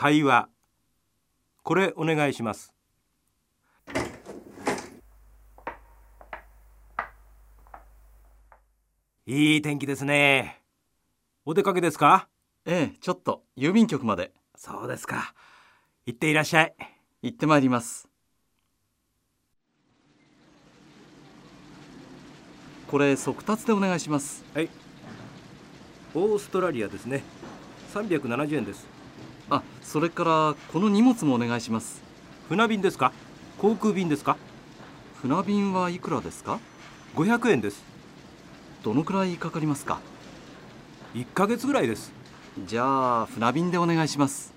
会話。これお願いします。いい天気ですね。お出かけですか？ええちょっと。郵便局まで。そうですか。行っていらっしゃい。行ってまいります。これ速達でお願いします。はい。オーストラリアですね。370円ですあそれからこの荷物もお願いします。船便ですか？航空便ですか？船便はいくらですか？500円です。どのくらいかかりますか？1ヶ月ぐらいです。じゃあ船便でお願いします